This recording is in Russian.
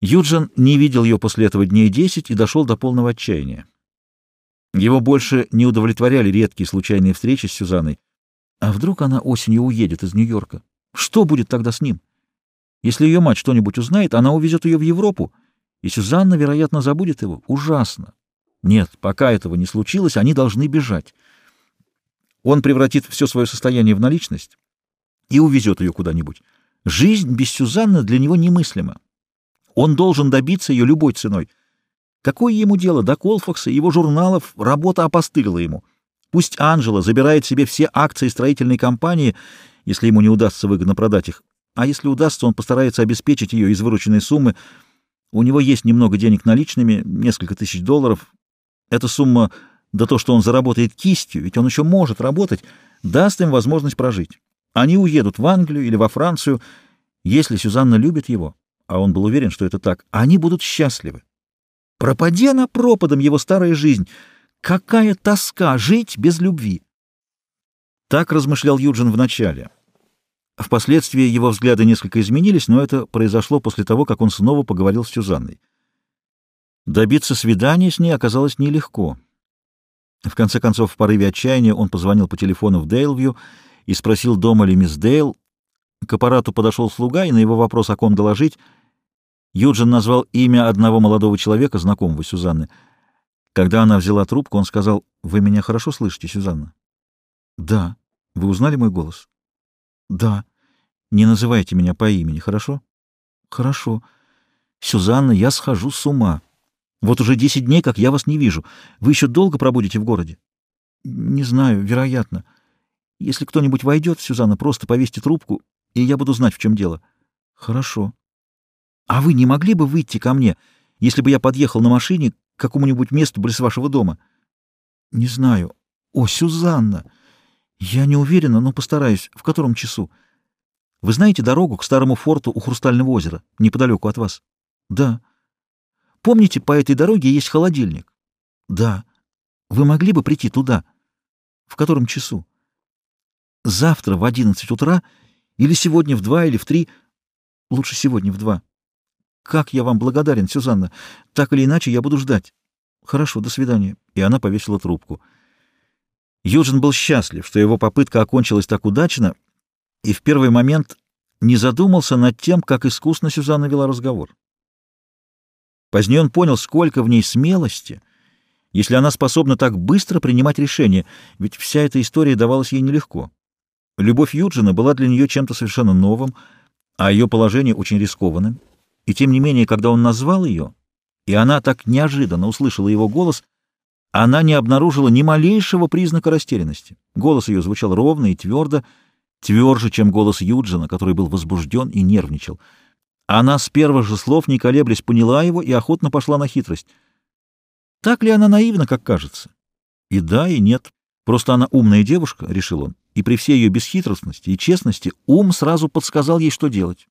Юджин не видел ее после этого дней десять и дошел до полного отчаяния. Его больше не удовлетворяли редкие случайные встречи с Сюзанной. А вдруг она осенью уедет из Нью-Йорка? Что будет тогда с ним? Если ее мать что-нибудь узнает, она увезет ее в Европу, и Сюзанна, вероятно, забудет его. Ужасно. Нет, пока этого не случилось, они должны бежать. Он превратит все свое состояние в наличность и увезет ее куда-нибудь. Жизнь без Сюзанны для него немыслима. Он должен добиться ее любой ценой. Какое ему дело до Колфакса, его журналов, работа опостылила ему. Пусть Анжела забирает себе все акции строительной компании, если ему не удастся выгодно продать их. А если удастся, он постарается обеспечить ее из вырученной суммы. У него есть немного денег наличными, несколько тысяч долларов. Эта сумма, да то, что он заработает кистью, ведь он еще может работать, даст им возможность прожить. Они уедут в Англию или во Францию. Если Сюзанна любит его, а он был уверен, что это так, они будут счастливы. Пропади она пропадом его старая жизнь. Какая тоска жить без любви! Так размышлял Юджин вначале. Впоследствии его взгляды несколько изменились, но это произошло после того, как он снова поговорил с Сюзанной. Добиться свидания с ней оказалось нелегко. В конце концов, в порыве отчаяния он позвонил по телефону в Дейлвью и спросил, дома ли мисс Дейл. К аппарату подошел слуга, и на его вопрос, о ком доложить, Юджин назвал имя одного молодого человека, знакомого Сюзанны. Когда она взяла трубку, он сказал, «Вы меня хорошо слышите, Сюзанна?» «Да». «Вы узнали мой голос?» «Да». «Не называйте меня по имени, хорошо?» «Хорошо». «Сюзанна, я схожу с ума. Вот уже десять дней, как я вас не вижу. Вы еще долго пробудете в городе?» «Не знаю, вероятно. Если кто-нибудь войдет, Сюзанна, просто повесьте трубку, и я буду знать, в чем дело». «Хорошо». «А вы не могли бы выйти ко мне, если бы я подъехал на машине к какому-нибудь месту близ вашего дома?» «Не знаю. О, Сюзанна! Я не уверена, но постараюсь. В котором часу? Вы знаете дорогу к старому форту у Хрустального озера, неподалеку от вас?» «Да». «Помните, по этой дороге есть холодильник?» «Да». «Вы могли бы прийти туда?» «В котором часу?» «Завтра в одиннадцать утра или сегодня в два или в три?» «Лучше сегодня в два». Как я вам благодарен, Сюзанна. Так или иначе, я буду ждать. Хорошо, до свидания. И она повесила трубку. Юджин был счастлив, что его попытка окончилась так удачно, и в первый момент не задумался над тем, как искусно Сюзанна вела разговор. Позднее он понял, сколько в ней смелости, если она способна так быстро принимать решения, ведь вся эта история давалась ей нелегко. Любовь Юджина была для нее чем-то совершенно новым, а ее положение очень рискованным. И тем не менее, когда он назвал ее, и она так неожиданно услышала его голос, она не обнаружила ни малейшего признака растерянности. Голос ее звучал ровно и твердо, тверже, чем голос Юджина, который был возбужден и нервничал. Она с первых же слов, не колеблясь, поняла его и охотно пошла на хитрость. Так ли она наивна, как кажется? И да, и нет. Просто она умная девушка, — решил он, и при всей ее бесхитростности и честности ум сразу подсказал ей, что делать.